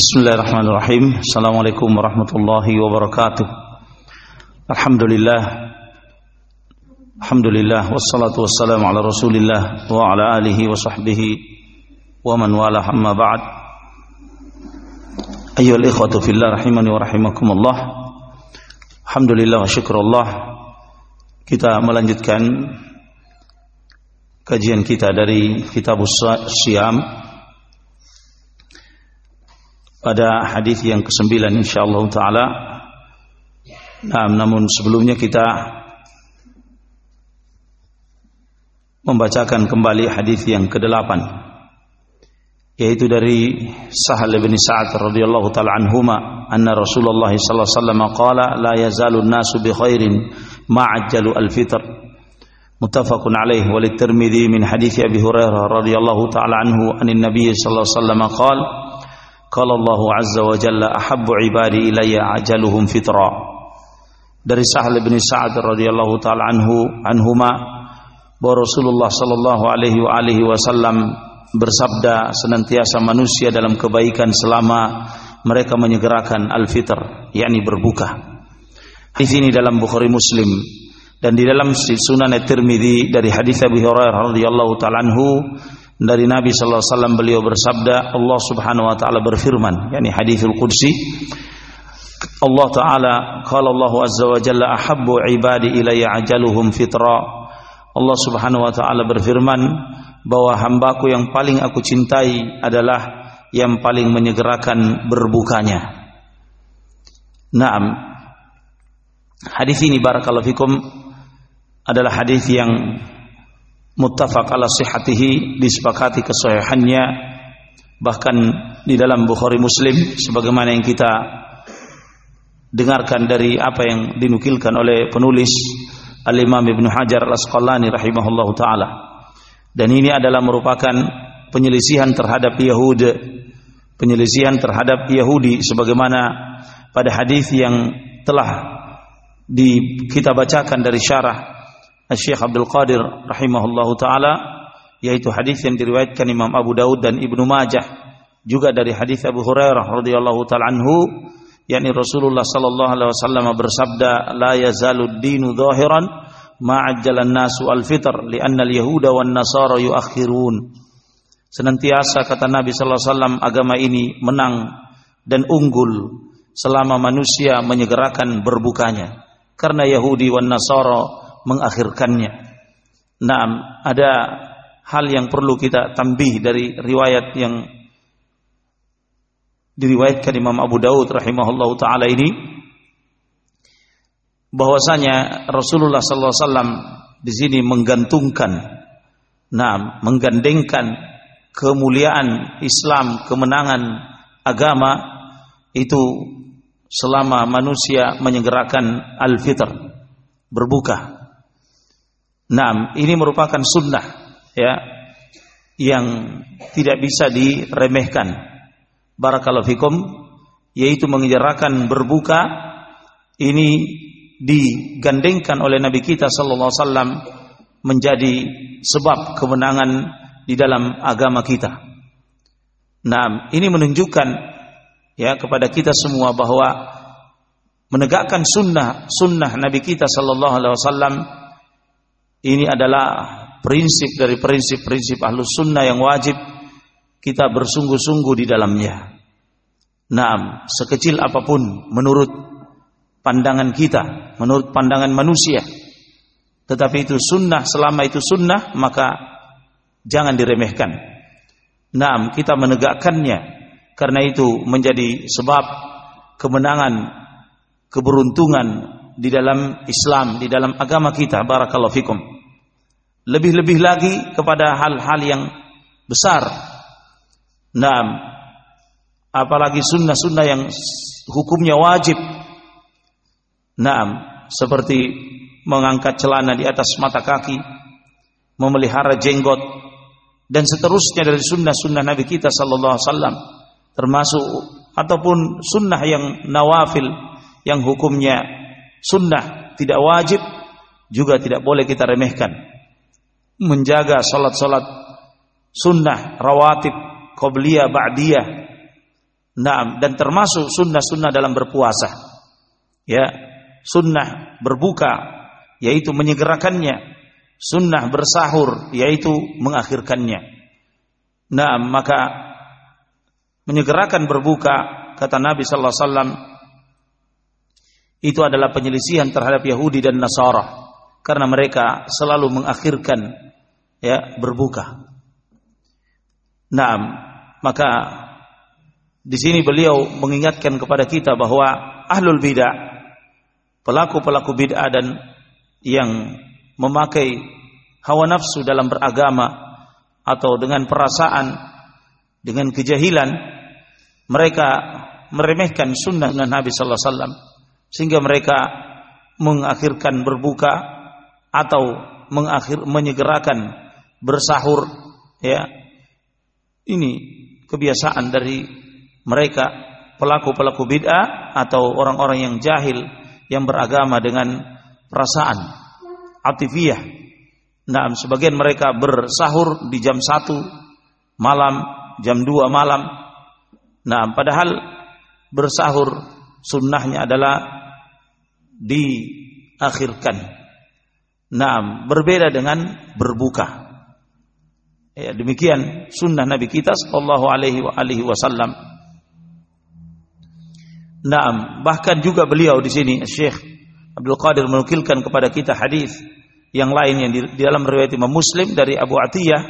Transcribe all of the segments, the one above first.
Bismillahirrahmanirrahim. Assalamualaikum warahmatullahi wabarakatuh. Alhamdulillah. Alhamdulillah wassalatu wassalamu ala Rasulillah wa ala alihi wa sahbihi wa man wala amma ba'd. Ayyuhal ikhwatu fillah rahimani wa rahimakumullah. Alhamdulillah wa syukrullah. Kita melanjutkan kajian kita dari kitab Siyam pada hadis yang ke-9 insyaallah taala. Nah, namun sebelumnya kita membacakan kembali hadis yang ke-8 yaitu dari Sahal bin Sa'ad radhiyallahu taala anhuma anna Rasulullah sallallahu alaihi wasallam qala la yazalu an-nasu bi khairin ma'ajjalu al-fitr muttafaqun alaih wa lit-Tirmidzi min hadis Abi Hurairah radhiyallahu taala anhu anin Nabiy sallallahu alaihi wasallam qala Qala Allah Azza wa Jalla ahabbu ibadi ilayya ajaluhum fitra. Dari Sahal bin Sa'ad radhiyallahu taala anhu anhuma bahwa Rasulullah sallallahu alaihi wa alihi wasallam bersabda senantiasa manusia dalam kebaikan selama mereka menyegerakan al-fitr yakni berbuka. Di sini dalam Bukhari Muslim dan di dalam Sunan At-Tirmidzi dari hadis Abu Hurairah radhiyallahu taala anhu dari Nabi sallallahu alaihi wasallam beliau bersabda Allah Subhanahu wa taala berfirman yakni hadithul qudsi Allah taala qala Allah azza wa jalla ahabbu ibadi ilayya ajaluhum fitra Allah Subhanahu wa taala berfirman bahwa hambaku yang paling aku cintai adalah yang paling menyegerakan berbukanya. Naam. Hadis ini barakallahu fikum adalah hadis yang muttafaq ala sihhatihi disepakati kesahihannya bahkan di dalam Bukhari Muslim sebagaimana yang kita dengarkan dari apa yang dinukilkan oleh penulis Al-Imam Ibnu Hajar Al-Asqalani rahimahullahu taala. Dan ini adalah merupakan penyelisihan terhadap Yahudi penyelisihan terhadap Yahudi sebagaimana pada hadis yang telah di kita bacakan dari syarah Syekh Abdul Qadir rahimahullahu taala yaitu hadis yang diriwayatkan Imam Abu Daud dan Ibnu Majah juga dari hadis Abu Hurairah radhiyallahu taala anhu yakni Rasulullah sallallahu alaihi wasallam bersabda la yazalu dinu zahiran ma'ajjalan nasu al-fitr li'anna al-yahuda wan nasara yuakhirun. Senantiasa kata Nabi sallallahu alaihi wasallam agama ini menang dan unggul selama manusia menyegerakan berbukanya. Karena Yahudi wan Nasara mengakhirkannya. Naam, ada hal yang perlu kita tambih dari riwayat yang diriwayatkan Imam Abu Daud rahimahullahu taala ini bahwasanya Rasulullah sallallahu alaihi wasallam di sini menggantungkan naam, menggandengkan kemuliaan Islam, kemenangan agama itu selama manusia menyegerakan al-fitr berbuka. Nah, ini merupakan sunnah ya yang tidak bisa diremehkan. Barakallahu fikum yaitu menyegerakan berbuka ini digandengkan oleh Nabi kita sallallahu alaihi menjadi sebab kemenangan di dalam agama kita. Nah, ini menunjukkan ya kepada kita semua bahwa menegakkan sunnah sunnah Nabi kita Sallallahu Alaihi Wasallam ini adalah prinsip dari prinsip-prinsip ahlus sunnah yang wajib kita bersungguh-sungguh di dalamnya. Nah, sekecil apa pun menurut pandangan kita, menurut pandangan manusia, tetapi itu sunnah selama itu sunnah maka jangan diremehkan. Nah, kita menegakkannya karena itu menjadi sebab kemenangan, keberuntungan di dalam Islam, di dalam agama kita. Barakallahu fikum. Lebih-lebih lagi kepada hal-hal yang besar. Nah, apalagi sunnah-sunnah yang hukumnya wajib. Nah, seperti mengangkat celana di atas mata kaki, memelihara jenggot, dan seterusnya dari sunnah-sunnah Nabi kita sallallahu alaihi wasallam termasuk ataupun sunnah yang nawafil yang hukumnya sunnah tidak wajib juga tidak boleh kita remehkan menjaga salat-salat sunnah rawatib qabliyah ba'diyah Nah, dan termasuk sunnah-sunnah dalam berpuasa. Ya, sunnah berbuka yaitu menyegerakannya. Sunnah bersahur yaitu mengakhirkannya. Nah, maka menyegerakan berbuka kata Nabi sallallahu alaihi wasallam itu adalah penyelisihan terhadap Yahudi dan Nasara. Karena mereka selalu mengakhirkan ya berbuka. Nah, maka di sini beliau mengingatkan kepada kita bahwa ahlul bidah, pelaku-pelaku bid'ah dan yang memakai hawa nafsu dalam beragama atau dengan perasaan, dengan kejahilan, mereka meremehkan sunnah Nabi Sallallahu Alaihi Wasallam sehingga mereka mengakhirkan berbuka atau mengakhir menyegerakan bersahur ya ini kebiasaan dari mereka pelaku-pelaku bid'ah atau orang-orang yang jahil yang beragama dengan perasaan atifiyah. Nah, sebagian mereka bersahur di jam 1 malam, jam 2 malam. Nah, padahal bersahur sunnahnya adalah diakhirkan. Nah, berbeda dengan berbuka. Ya, demikian sunnah Nabi kita sallallahu alaihi wasallam. Naam, bahkan juga beliau di sini Syekh Abdul Qadir menukilkan kepada kita hadis yang lain yang di, di dalam riwayat Imam Muslim dari Abu Atiyah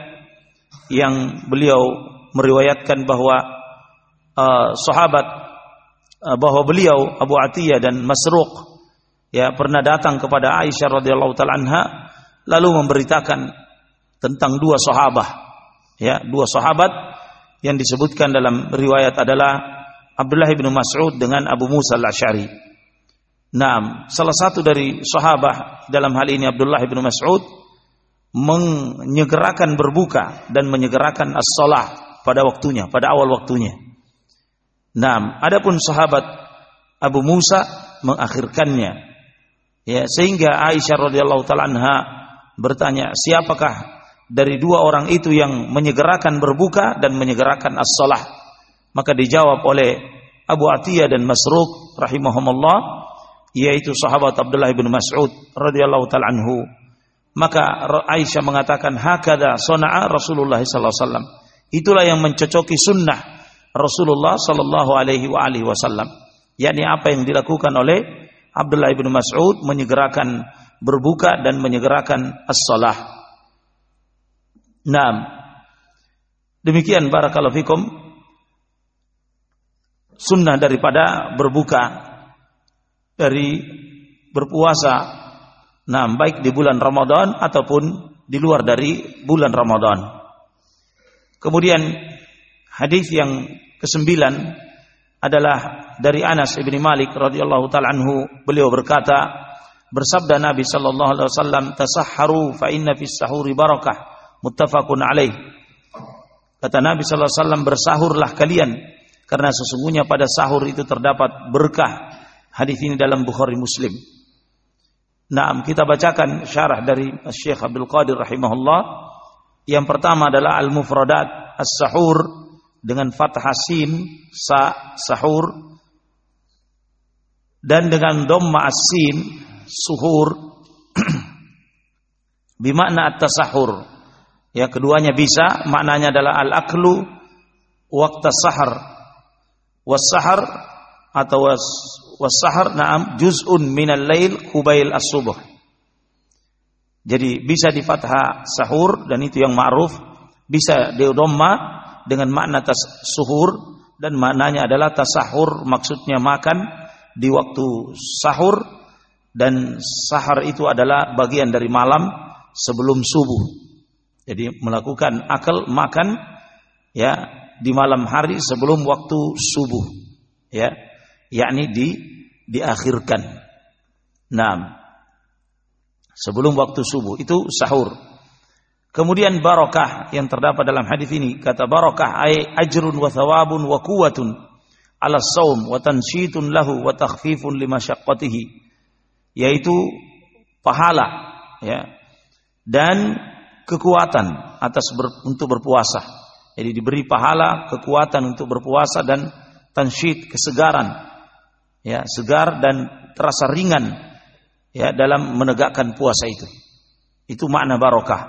yang beliau meriwayatkan bahwa uh, sahabat uh, bahwa beliau Abu Atiyah dan Masruq ya pernah datang kepada Aisyah radhiyallahu taala anha lalu memberitakan tentang dua sahabat ya dua sahabat yang disebutkan dalam riwayat adalah Abdullah bin Mas'ud dengan Abu Musa al-Ash'ari. Nah, salah satu dari sahabat dalam hal ini Abdullah bin Mas'ud menyegerakan berbuka dan menyegerakan as-salah pada waktunya, pada awal waktunya. Nah, adapun sahabat Abu Musa mengakhirkannya. Ya, sehingga Aisyah radhiyallahu taala anha bertanya, "Siapakah dari dua orang itu yang menyegerakan berbuka dan menyegerakan as-salah?" Maka dijawab oleh Abu Atiyah dan Masruq rahimahumullah yaitu sahabat Abdullah bin Mas'ud radhiyallahu taala anhu. Maka Aisyah mengatakan hakada sana'a Rasulullah sallallahu alaihi wasallam. Itulah yang mencocoki sunnah Rasulullah sallallahu alaihi wasallam. yakni apa yang dilakukan oleh Abdullah bin Mas'ud menyegerakan berbuka dan menyegerakan as-salah. Naam. Demikian barakallahu fikum sunnah daripada berbuka dari berpuasa nah baik di bulan Ramadan ataupun di luar dari bulan Ramadan kemudian hadis yang kesembilan adalah dari Anas bin Malik radhiyallahu taala anhu beliau berkata bersabda Nabi sallallahu alaihi wasallam tasahharu fa inna fis sahuri barakah muttafaqun alaih kata Nabi sallallahu alaihi wasallam bersahurlah kalian karena sesungguhnya pada sahur itu terdapat berkah. Hadis ini dalam Bukhari Muslim. Nah, kita bacakan syarah dari Syekh Abdul Qadir rahimahullah. Yang pertama adalah al-mufradat as-sahur dengan fathah sin sa sahur dan dengan dhamma as-sin suhur. Bimakna at-tasahur. Ya, keduanya bisa, maknanya adalah al-aklu waktu sahar. Wasahar atau was, wasahar naam juz'un minal lail kubail as-subuh. Jadi bisa di fathah sahur dan itu yang ma'ruf, bisa di dhamma dengan makna tas suhur dan maknanya adalah tasahur maksudnya makan di waktu sahur dan sahar itu adalah bagian dari malam sebelum subuh. Jadi melakukan akal makan ya di malam hari sebelum waktu subuh ya yakni di diakhirkan. Nah sebelum waktu subuh itu sahur. Kemudian barakah yang terdapat dalam hadis ini kata barakah ay ajrun wa thawabun wa quwwatun ala saum wa tansyitun lahu wa takhfifun limasyaqqatihi yaitu pahala ya dan kekuatan atas ber, untuk berpuasa jadi diberi pahala, kekuatan untuk berpuasa dan tansyid, kesegaran. Ya, segar dan terasa ringan ya dalam menegakkan puasa itu. Itu makna barokah.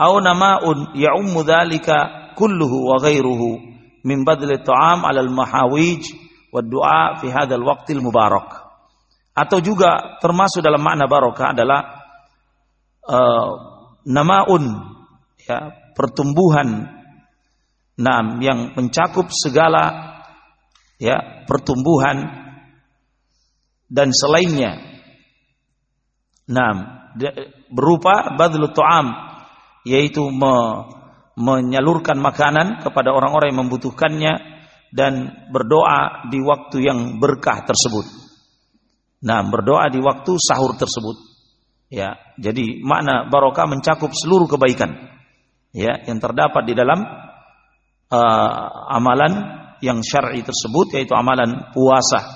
Au nama'un ya'ummu dzalika kulluhu wa ghairuhu min badli ta'am 'ala al-mahawij wa du'a fi hadzal waqtil mubarak. Atau juga termasuk dalam makna barokah adalah uh, namaun ya pertumbuhan nam yang mencakup segala ya pertumbuhan dan selainnya. Nam berupa badlu tu'am yaitu me, menyalurkan makanan kepada orang-orang yang membutuhkannya dan berdoa di waktu yang berkah tersebut. Nah, berdoa di waktu sahur tersebut. Ya, jadi makna barokah mencakup seluruh kebaikan ya yang terdapat di dalam uh, amalan yang syar'i tersebut yaitu amalan puasa.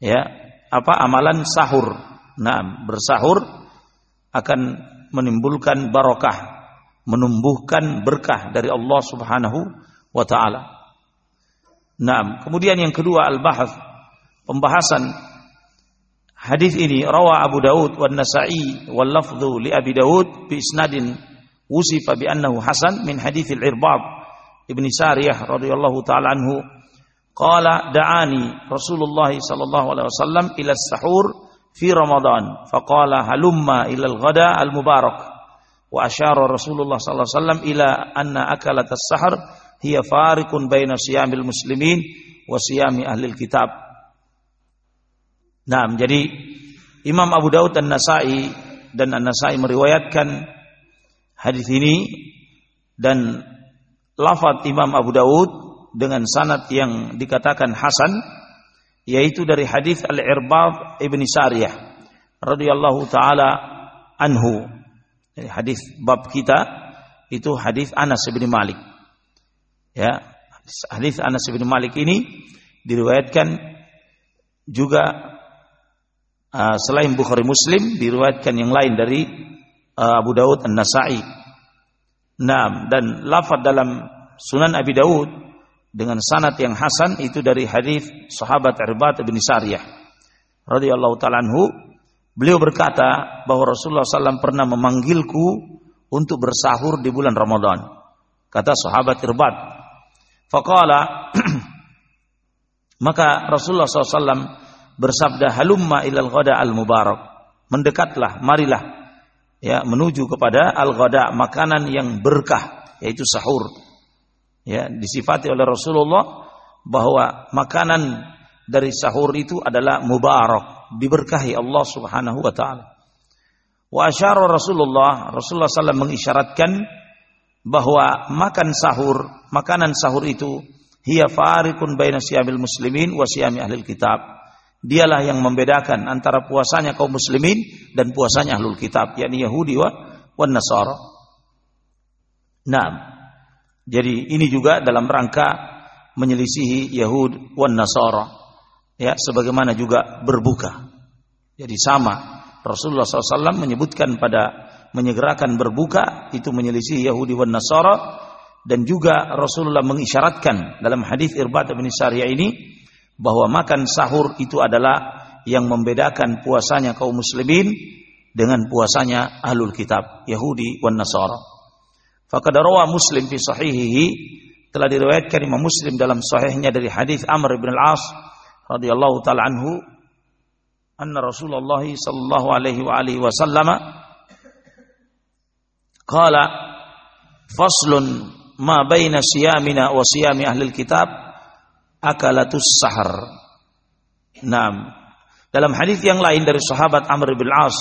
Ya, apa amalan sahur. Nah, bersahur akan menimbulkan barokah, menumbuhkan berkah dari Allah Subhanahu wa taala. Nah, kemudian yang kedua al-bahth, pembahasan Hadis ini rawa Abu Daud wa Nasa'i wal lafdhu li Abi Daud bi isnadin wusifa bi annahu hasan min hadis al-Irbad ibn Sariyah radhiyallahu taala anhu. Qala da'ani Rasulullah sallallahu alaihi wasallam ila sahur fi Ramadan. Faqala halumma ila al-ghada al-mubarak wa asyara Rasulullah sallallahu alaihi wasallam ila anna akalat as-sahar hiya fariqun baina siyamil muslimin wa siyami ahli kitab Nah, jadi Imam Abu Daud dan Nasai dan An-Nasai meriwayatkan hadis ini dan lafaz Imam Abu Daud dengan sanad yang dikatakan hasan yaitu dari hadis Al-Irbad Ibn Sariyah radhiyallahu taala anhu. Hadis bab kita itu hadis Anas bin Malik. Ya, hadis Anas bin Malik ini diriwayatkan juga uh, selain Bukhari Muslim diriwayatkan yang lain dari uh, Abu Daud An-Nasa'i. Nah, dan lafaz dalam Sunan Abi Daud dengan sanad yang hasan itu dari hadis sahabat Irbad bin Sariyah radhiyallahu taala anhu beliau berkata bahwa Rasulullah SAW pernah memanggilku untuk bersahur di bulan Ramadan. Kata sahabat Irbad faqala maka Rasulullah SAW bersabda halumma ilal ghada al mubarak mendekatlah marilah ya menuju kepada al ghada makanan yang berkah yaitu sahur. Ya disifati oleh Rasulullah bahwa makanan dari sahur itu adalah mubarak diberkahi Allah Subhanahu wa taala wa asyara Rasulullah Rasulullah SAW mengisyaratkan bahwa makan sahur makanan sahur itu hiya farikun baina siyamil muslimin wa siyami ahlil kitab Dialah yang membedakan antara puasanya kaum muslimin dan puasanya ahlul kitab, yakni Yahudi wa wan Nasara. Nah, jadi ini juga dalam rangka menyelisihi Yahud wan Nasara. Ya, sebagaimana juga berbuka. Jadi sama. Rasulullah SAW menyebutkan pada menyegerakan berbuka itu menyelisihi Yahudi wan Nasara dan juga Rasulullah mengisyaratkan dalam hadis Irbad bin Sariyah ini bahwa makan sahur itu adalah yang membedakan puasanya kaum muslimin dengan puasanya ahlul kitab Yahudi wan Nasara. Faqad Muslim fi sahihihi telah diriwayatkan Imam Muslim dalam sahihnya dari hadis Amr bin Al-As radhiyallahu taala anhu anna Rasulullah sallallahu alaihi wa alihi wasallam qala faslun ma baina siyamina wa siyami ahli kitab akalatus sahar. Nah, dalam hadis yang lain dari sahabat Amr bin As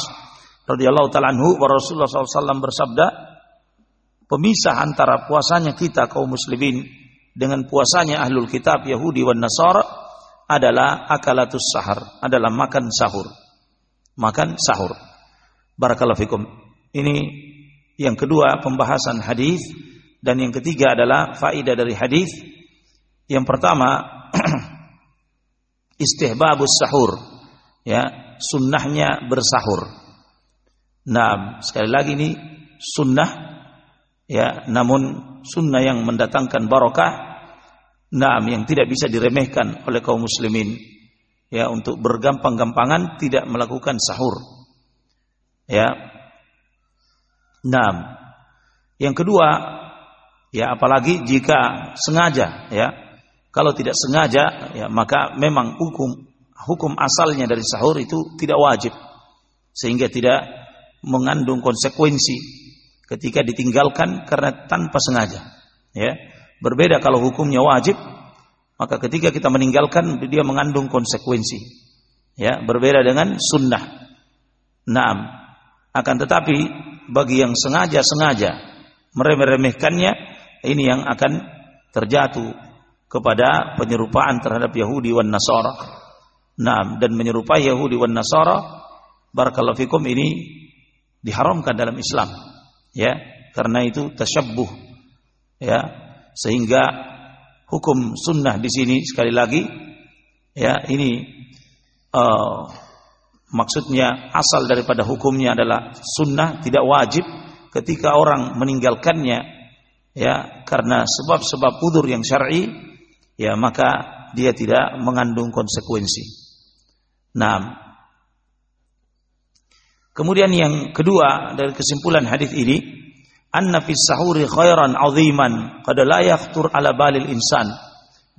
radhiyallahu taala anhu, Rasulullah SAW bersabda, pemisah antara puasanya kita kaum muslimin dengan puasanya ahlul kitab Yahudi dan Nasara adalah akalatus sahar, adalah makan sahur. Makan sahur. Barakallahu fikum. Ini yang kedua pembahasan hadis dan yang ketiga adalah faidah dari hadis yang pertama istihbabus sahur. Ya, sunnahnya bersahur. Nah, sekali lagi ini sunnah ya, namun sunnah yang mendatangkan barokah Naam yang tidak bisa diremehkan oleh kaum muslimin ya untuk bergampang-gampangan tidak melakukan sahur. Ya. Naam. Yang kedua, ya apalagi jika sengaja ya. Kalau tidak sengaja ya maka memang hukum hukum asalnya dari sahur itu tidak wajib sehingga tidak mengandung konsekuensi ketika ditinggalkan karena tanpa sengaja ya Berbeda kalau hukumnya wajib, maka ketika kita meninggalkan dia mengandung konsekuensi. Ya, berbeda dengan sunnah. Naam. Akan tetapi bagi yang sengaja-sengaja meremeh-remehkannya, ini yang akan terjatuh kepada penyerupaan terhadap Yahudi wan Nasara. Naam, dan menyerupai Yahudi wan Nasara, barakallahu fikum ini diharamkan dalam Islam. Ya, karena itu tasyabbuh. Ya, sehingga hukum sunnah di sini sekali lagi ya ini uh, maksudnya asal daripada hukumnya adalah sunnah tidak wajib ketika orang meninggalkannya ya karena sebab-sebab udur yang syar'i ya maka dia tidak mengandung konsekuensi. Nah, kemudian yang kedua dari kesimpulan hadis ini anna fi sahuri khairan aziman qad la yakhtur ala balil insan.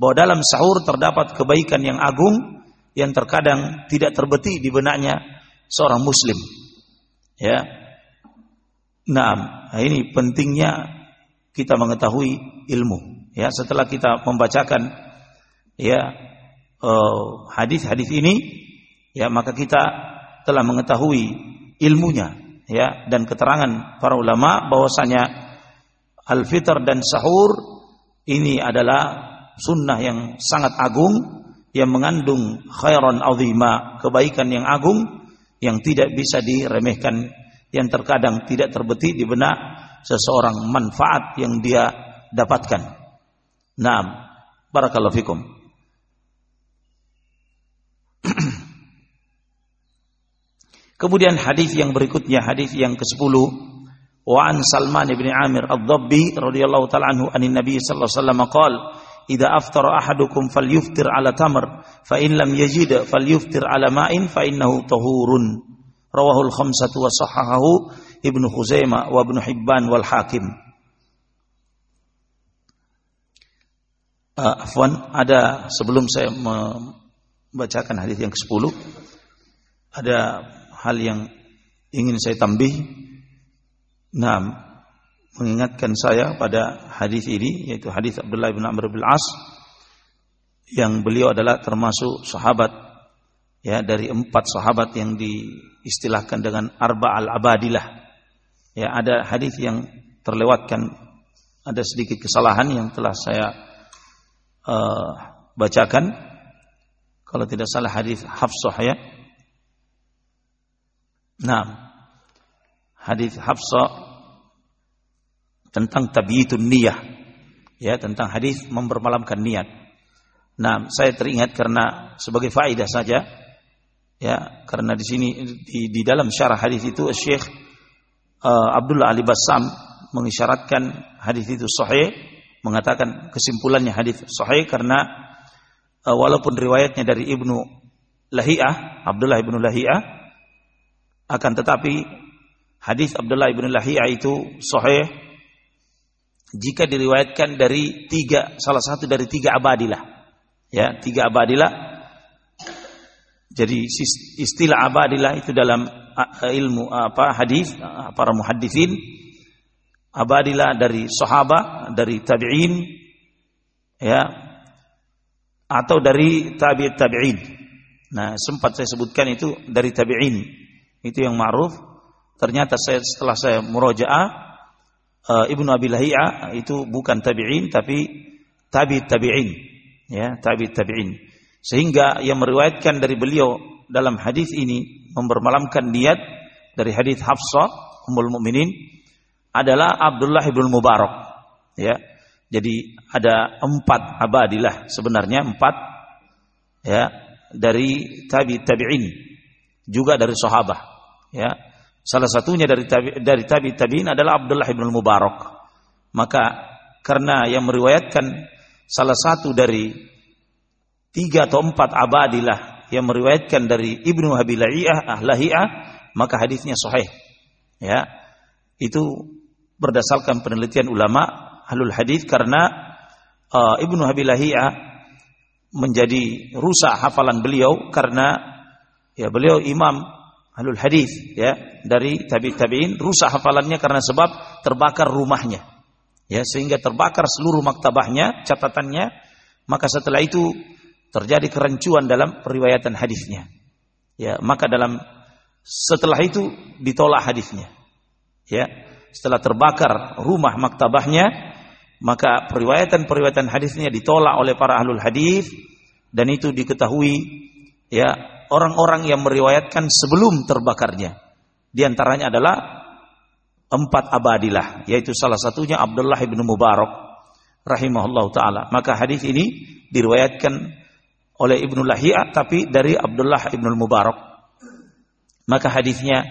Bahwa dalam sahur terdapat kebaikan yang agung yang terkadang tidak terbeti di benaknya seorang muslim. Ya. Nah, ini pentingnya kita mengetahui ilmu. Ya setelah kita membacakan ya uh, hadis-hadis ini ya maka kita telah mengetahui ilmunya ya dan keterangan para ulama bahwasanya al-fitr dan sahur ini adalah sunnah yang sangat agung yang mengandung khairan azima, kebaikan yang agung yang tidak bisa diremehkan yang terkadang tidak terbeti di benak seseorang manfaat yang dia dapatkan. Naam, barakallahu fikum. Kemudian hadis yang berikutnya hadis yang ke-10 wa an Salman bin Amir Ad-Dabbi radhiyallahu taala anhu anin Nabi sallallahu alaihi wasallam qala idza aftara ahadukum falyuftir ala tamr fa in lam yajid falyuftir ala ma'in fa innahu tahurun. Rawahul khamsatu wa sahahahu Ibnu Khuzaimah wa Ibnu Hibban wal Hakim. Uh, afwan ada sebelum saya membacakan hadis yang ke-10 ada hal yang ingin saya tambih. Nah, mengingatkan saya pada hadis ini yaitu hadis Abdullah bin Amr bin As yang beliau adalah termasuk sahabat ya dari empat sahabat yang diistilahkan dengan arba al abadilah ya ada hadis yang terlewatkan ada sedikit kesalahan yang telah saya uh, bacakan. Kalau tidak salah hadis Hafsah ya Nah, hadis Hafsa tentang tabiyitun niyah. Ya, tentang hadis mempermalamkan niat. Nah, saya teringat karena sebagai faedah saja ya, karena di sini di, di dalam syarah hadis itu Syekh uh, Abdullah Ali Bassam mengisyaratkan hadis itu sahih, mengatakan kesimpulannya hadis sahih karena uh, walaupun riwayatnya dari Ibnu Lahiyah, Abdullah Ibnu Lahiyah akan tetapi hadis Abdullah ibn Lahiyah itu sahih jika diriwayatkan dari tiga salah satu dari tiga abadilah. Ya, tiga abadilah. Jadi istilah abadilah itu dalam ilmu apa hadis para muhaddisin abadilah dari sahabat, dari tabi'in ya atau dari tabi'in tabi'in. Nah, sempat saya sebutkan itu dari tabi'in itu yang ma'ruf. Ternyata saya setelah saya murojaah uh, Ibnu Abi Lahiyah itu bukan tabi'in tapi tabi tabi'in. Ya, tabi tabi'in. Sehingga yang meriwayatkan dari beliau dalam hadis ini mempermalamkan niat dari hadis Hafsah Ummul Mukminin adalah Abdullah ibn Mubarak. Ya. Jadi ada empat abadilah sebenarnya empat ya dari tabi tabi'in juga dari sahabat ya. Salah satunya dari tabi, dari tabi tabiin adalah Abdullah bin Mubarak maka karena yang meriwayatkan salah satu dari tiga atau empat abadilah yang meriwayatkan dari Ibnu Habilahiyah Ahlahiyah maka hadisnya sahih. Ya. Itu berdasarkan penelitian ulama ahlul hadis karena uh, Ibnu Habilahiyah menjadi rusak hafalan beliau karena ya beliau imam ahlul hadis ya dari tabi tabiin rusak hafalannya karena sebab terbakar rumahnya ya sehingga terbakar seluruh maktabahnya catatannya maka setelah itu terjadi kerancuan dalam periwayatan hadisnya. Ya, maka dalam setelah itu ditolak hadisnya. Ya, setelah terbakar rumah maktabahnya, maka periwayatan-periwayatan hadisnya ditolak oleh para ahlul hadis dan itu diketahui ya orang-orang yang meriwayatkan sebelum terbakarnya. Di antaranya adalah empat abadilah, yaitu salah satunya Abdullah bin Mubarak rahimahullah taala. Maka hadis ini diriwayatkan oleh Ibnu Lahiyah tapi dari Abdullah Ibnu Mubarak. Maka hadisnya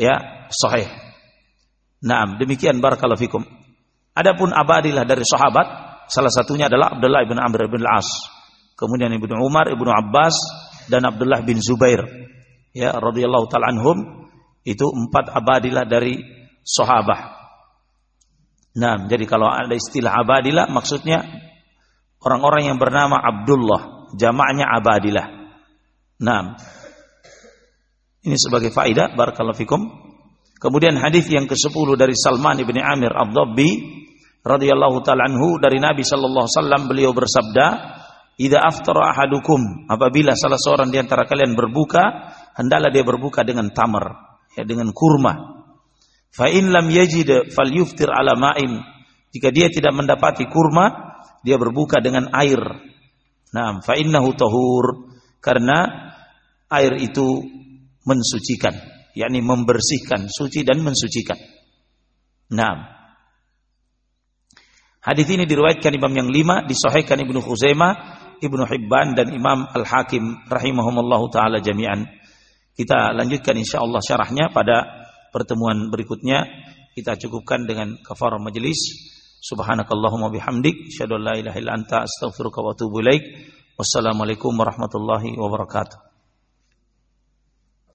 ya sahih. Naam, demikian barakallahu fikum. Adapun abadilah dari sahabat, salah satunya adalah Abdullah bin Amr bin Al-As. Kemudian Ibnu Umar, Ibnu Abbas dan Abdullah bin Zubair. Ya, radhiyallahu taala anhum itu empat abadilah dari sahabat. Nah, jadi kalau ada istilah abadilah maksudnya orang-orang yang bernama Abdullah jamaknya abadilah. Nah, ini sebagai faidah barakallahu fikum. Kemudian hadis yang ke-10 dari Salman bin Amir Ad-Dabbi radhiyallahu taala anhu dari Nabi sallallahu alaihi wasallam beliau bersabda, "Idza aftara ahadukum, apabila salah seorang di antara kalian berbuka, hendaklah dia berbuka dengan tamar, ya dengan kurma. Fa in lam yajid falyuftir ala ma'in. Jika dia tidak mendapati kurma, dia berbuka dengan air Nah, fa innahu tahur karena air itu mensucikan, yakni membersihkan, suci dan mensucikan. Nah, hadis ini diriwayatkan Imam yang lima, disahihkan Ibnu Khuzaimah, Ibnu Hibban dan Imam Al Hakim rahimahumallahu taala jami'an. Kita lanjutkan insyaallah syarahnya pada pertemuan berikutnya. Kita cukupkan dengan kafarah majelis. Subhanakallahumma bihamdik, asyhadu an la ilaha illa anta astaghfiruka wa atubu ilaik. Wassalamualaikum warahmatullahi wabarakatuh.